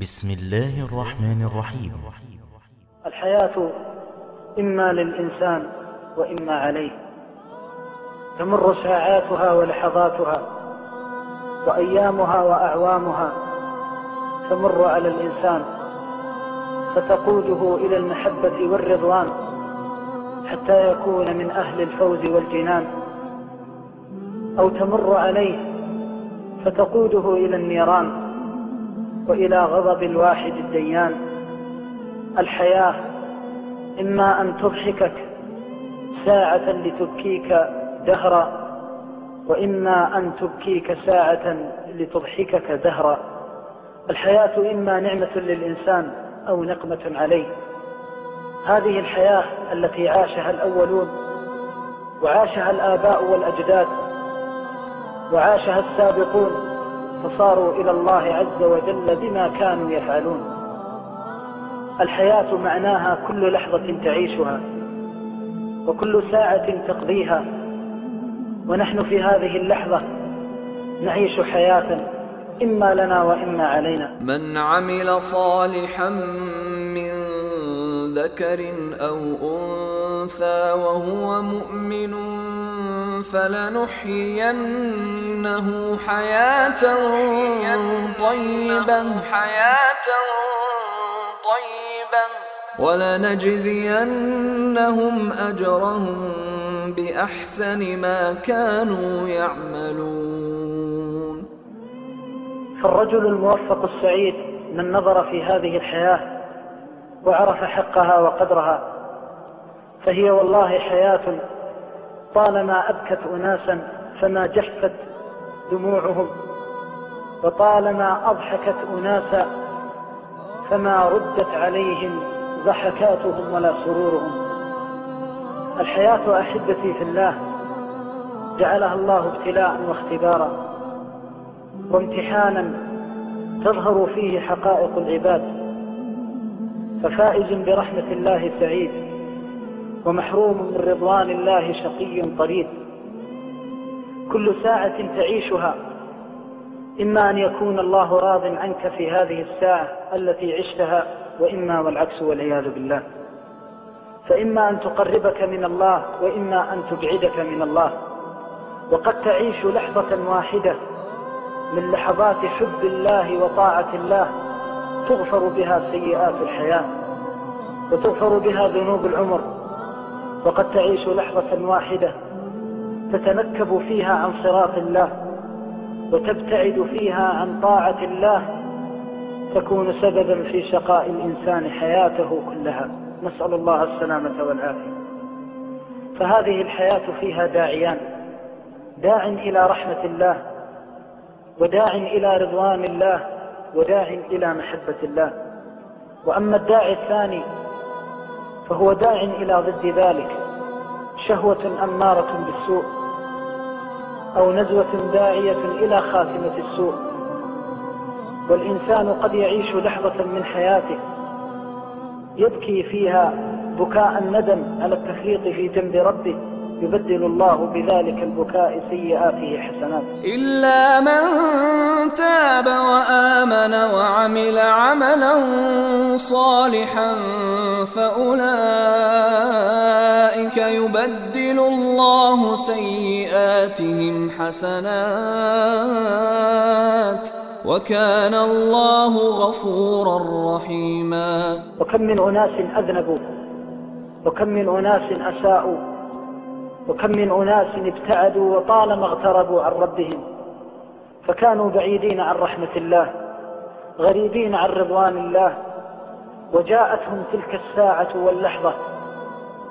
بسم الله الرحمن الرحيم. الحياة إما للإنسان وإما عليه. تمر ساعاتها ولحظاتها وأيامها وأعوامها تمر على الإنسان فتقوده إلى المحبة والرضوان حتى يكون من أهل الفوز والجنان. أو تمر عليه فتقوده إلى النيران وإلى غضب الواحد الديان. الحياة إما أن تضحكك ساعة لتبكيك دهرا وإما أن تبكيك ساعة لتضحكك دهرا. الحياة إما نعمة للإنسان أو نقمة عليه. هذه الحياة التي عاشها الأولون وعاشها الآباء والأجداد وعاشها السابقون فصاروا إلى الله عز وجل بما كانوا يفعلون. الحياة معناها كل لحظة تعيشها وكل ساعة تقضيها. ونحن في هذه اللحظة نعيش حياة إما لنا وإما علينا. من عمل صالحا من ذكر أو أنثى وهو مؤمن فلنحيينه حياة طيبة. حياة طيبة. ولنجزينهم أجرهم بأحسن ما كانوا يعملون. فالرجل الموفق السعيد من نظر في هذه الحياة وعرف حقها وقدرها فهي والله حياة طالما أبكت أناسا فما جفت دموعهم وطالما أضحكت أناسا فما ردت عليهم ضحكاتهم ولا سرورهم. الحياة أحبتي في الله جعلها الله ابتلاء واختبارا وامتحانا تظهر فيه حقائق العباد. ففائز برحمة الله سعيد. ومحروم من رضوان الله شقي طريد كل ساعة تعيشها. إما أن يكون الله راض عنك في هذه الساعة التي عشتها وإما والعكس والعياذ بالله. فإما أن تقربك من الله وإما أن تبعدك من الله. وقد تعيش لحظة واحدة من لحظات حب الله وطاعة الله تغفر بها سيئات الحياة وتغفر بها ذنوب العمر. وقد تعيش لحظة واحدة تتنكب فيها عن صراط الله وتبتعد فيها عن طاعة الله تكون سببا في شقاء الإنسان حياته كلها. نسأل الله السلامة والعافية. فهذه الحياة فيها داعيان. داع إلى رحمة الله وداع إلى رضوان الله وداع إلى محبة الله. وأما الداعي الثاني فهو داع إلى ضد ذلك شهوة أمارة بالسوء أو نزوة داعية إلى خاتمة السوء. والإنسان قد يعيش لحظة من حياته يبكي فيها بكاء الندم على التفريط في جنب ربه. يبدل الله بذلك البكاء سيئاته حسنات. إلا من تاب وآمن وعمل عملا صالحا فأولئك يبدل الله سيئاتهم حسنات وكان الله غفورا رحيما. وكم من أناس أذنبوا وكم من أناس أساءوا وكم من أناس ابتعدوا وطالما اغتربوا عن ربهم فكانوا بعيدين عن رحمة الله غريبين عن رضوان الله وجاءتهم تلك الساعة واللحظة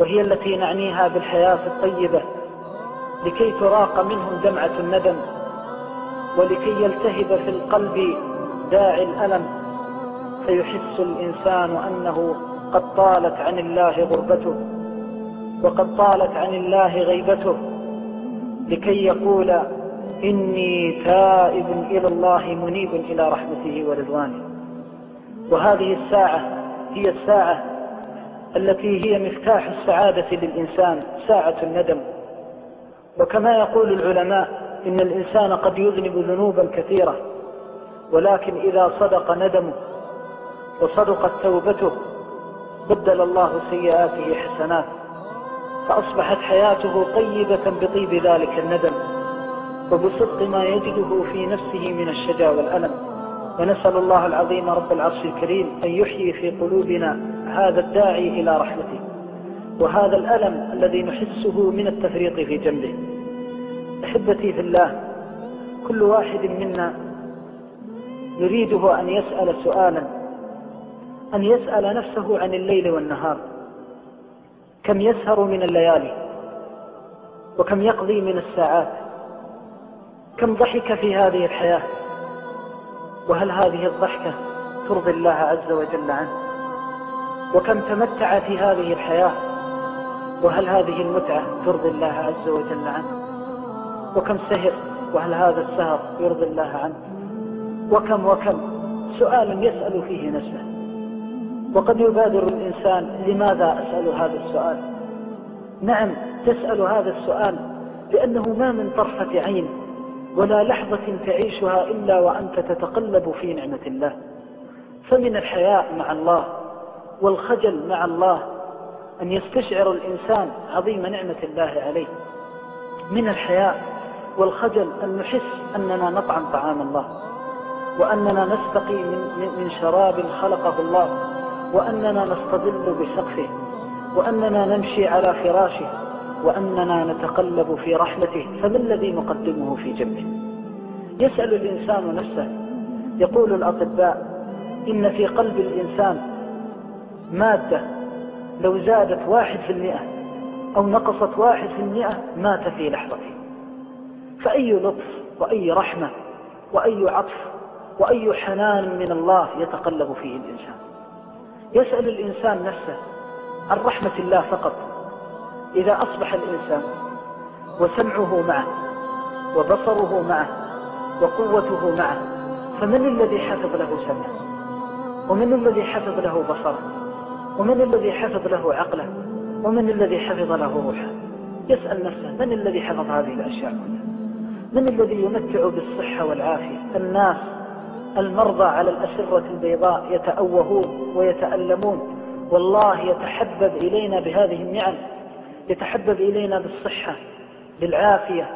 وهي التي نعنيها بالحياة الطيبة لكي تراق منهم دمعة الندم ولكي يلتهب في القلب داعي الألم فيحس الإنسان أنه قد طالت عن الله غربته. وقد طالت عن الله غيبته لكي يقول إني تائب إلى الله منيب إلى رحمته ورضوانه. وهذه الساعة هي الساعة التي هي مفتاح السعادة للإنسان ساعة الندم. وكما يقول العلماء إن الإنسان قد يذنب ذنوبا كثيرة ولكن إذا صدق ندمه وصدقت توبته بدل الله سيئاته حسنات. فأصبحت حياته طيبة بطيب ذلك الندم وبصدق ما يجده في نفسه من الشجا والألم. ونسأل الله العظيم رب العرش الكريم أن يحيي في قلوبنا هذا الداعي إلى رحمته وهذا الألم الذي نحسه من التفريط في جنبه. أحبتي في الله كل واحد منا يريده أن يسأل سؤالا أن يسأل نفسه عن الليل والنهار. كم يسهر من الليالي وكم يقضي من الساعات كم ضحك في هذه الحياة وهل هذه الضحكة ترضي الله عز وجل عنه؟ وكم تمتع في هذه الحياة وهل هذه المتعة ترضي الله عز وجل عنه؟ وكم سهر وهل هذا السهر يرضي الله عنه؟ وكم وكم سؤال يسأل فيه نفسه. وقد يبادر الإنسان لماذا أسأل هذا السؤال؟ نعم تسأل هذا السؤال لأنه ما من طرفة عين ولا لحظة تعيشها إلا وأنت تتقلب في نعمة الله. فمن الحياء مع الله والخجل مع الله أن يستشعر الإنسان عظيم نعمة الله عليه. من الحياء والخجل أن نحس أننا نطعم طعام الله وأننا نستقي من, من شراب خلقه الله. وأننا نستظل بسقفه وأننا نمشي على فراشه وأننا نتقلب في رحمته فما الذي نقدمه في جنبه يسأل الإنسان نفسه. يقول الأطباء إن في قلب الإنسان مادة لو زادت واحد في المئة أو نقصت واحد في المئة مات في لحظته. فأي لطف وأي رحمة وأي عطف وأي حنان من الله يتقلب فيه الإنسان؟ يسأل الإنسان نفسه عن رحمة الله فقط إذا أصبح الإنسان وسمعه معه وبصره معه وقوته معه فمن الذي حفظ له سمعه؟ ومن الذي حفظ له بصره؟ ومن الذي حفظ له عقله؟ ومن الذي حفظ له روحه؟ يسأل نفسه من الذي حفظ هذه الأشياء كلها؟ من الذي يمتع بالصحة والعافية؟ الناس المرضى على الأسرة البيضاء يتأوهون ويتألمون. والله يتحبب إلينا بهذه النعم يتحبب إلينا بالصحة بالعافية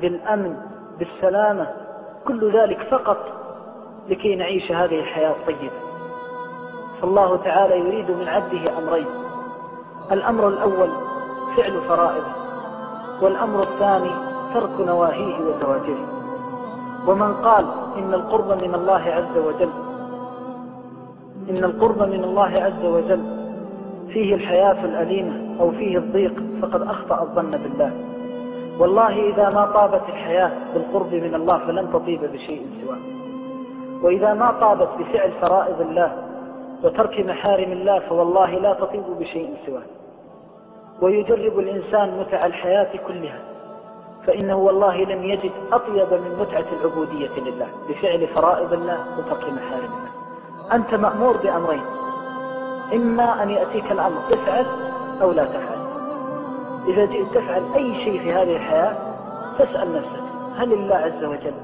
بالأمن بالسلامة كل ذلك فقط لكي نعيش هذه الحياة الطيبة. فالله تعالى يريد من عبده أمرين الأمر الأول فعل فرائضه والأمر الثاني ترك نواهيه وزواجره. ومن قال إن القرب من الله عز وجل. إن القرب من الله عز وجل. فيه الحياة الأليمة أو فيه الضيق فقد أخطأ الظن بالله. والله إذا ما طابت الحياة بالقرب من الله فلن تطيب بشيء سواه. وإذا ما طابت بفعل فرائض الله وترك محارم الله فوالله لا تطيب بشيء سواه. ويجرب الإنسان متع الحياة كلها. فإنه والله لم يجد أطيب من متعة العبودية لله بفعل فرائض الله وترك محارم الله. أنت مأمور بأمرين. إما أن يأتيك الأمر تفعل أو لا تفعل. إذا جئت تفعل أي شيء في هذه الحياة تسأل نفسك هل الله عز وجل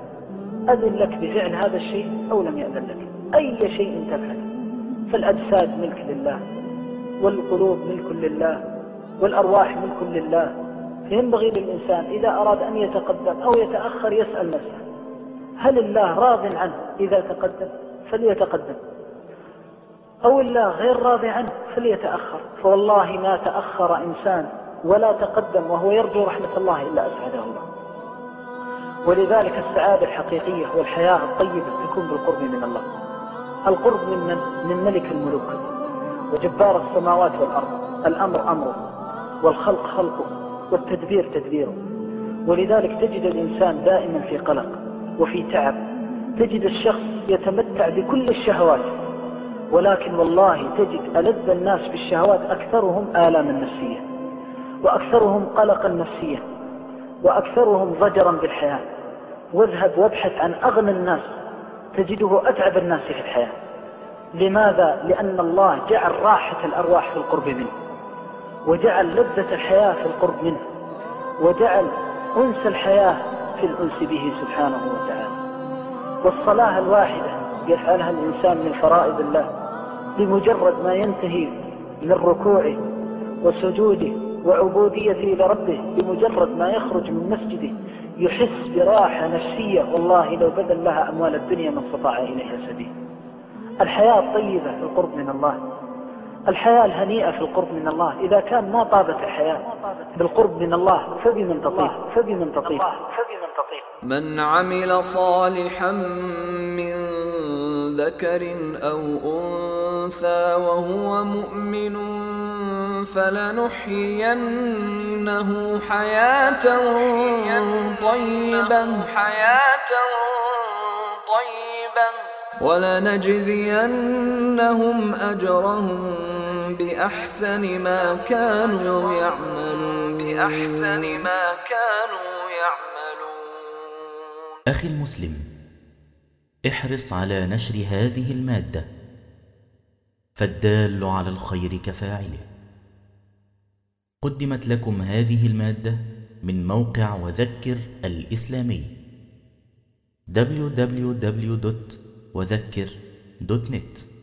أذن لك بفعل هذا الشيء أو لم يأذن لك؟ أي شيء تفعل. فالأجساد ملك لله والقلوب ملك لله والأرواح ملك لله فينبغي للإنسان إذا أراد أن يتقدم أو يتأخر يسأل نفسه هل الله راض عنه إذا تقدم؟ فليتقدم. أو الله غير راضي عنه فليتأخر. فوالله ما تأخر إنسان ولا تقدم وهو يرجو رحمة الله إلا أسعده الله. ولذلك السعادة الحقيقية والحياة الطيبة تكون بالقرب من الله. القرب من من, من ملك الملوك. وجبار السماوات والأرض. الأمر أمره والخلق خلقه. والتدبير تدبيره. ولذلك تجد الإنسان دائما في قلق وفي تعب. تجد الشخص يتمتع بكل الشهوات ولكن والله تجد ألذ الناس بالشهوات أكثرهم آلاما نفسية وأكثرهم قلقا نفسيا وأكثرهم ضجرا بالحياة. واذهب وابحث عن أغنى الناس تجده أتعب الناس في الحياة. لماذا؟ لأن الله جعل راحة الأرواح في القرب منه. وجعل لذة الحياة في القرب منه وجعل أنس الحياة في الأنس به سبحانه وتعالى. والصلاة الواحدة يفعلها الإنسان من فرائض الله بمجرد ما ينتهي من ركوعه وسجوده وعبوديته لربه بمجرد ما يخرج من مسجده يحس براحة نفسية. والله لو بذل لها أموال الدنيا ما استطاع إليها سبيل. الحياة الطيبة في القرب من الله. الحياة الهنيئة في القرب من الله. إذا كان ما طابت الحياة بالقرب من الله فبمن تطيب فبمن تطيب. من عمل صالحا من ذكر أو أنثى وهو مؤمن فلنحيينه حياة طيبة. حياة طيبة. ولنجزينهم أجرهم بأحسن ما كانوا يعملون. بأحسن ما كانوا يعملون. أخي المسلم احرص على نشر هذه المادة فالدال على الخير كفاعله. قدمت لكم هذه المادة من موقع وذكر الإسلامي وذكر دوت نت.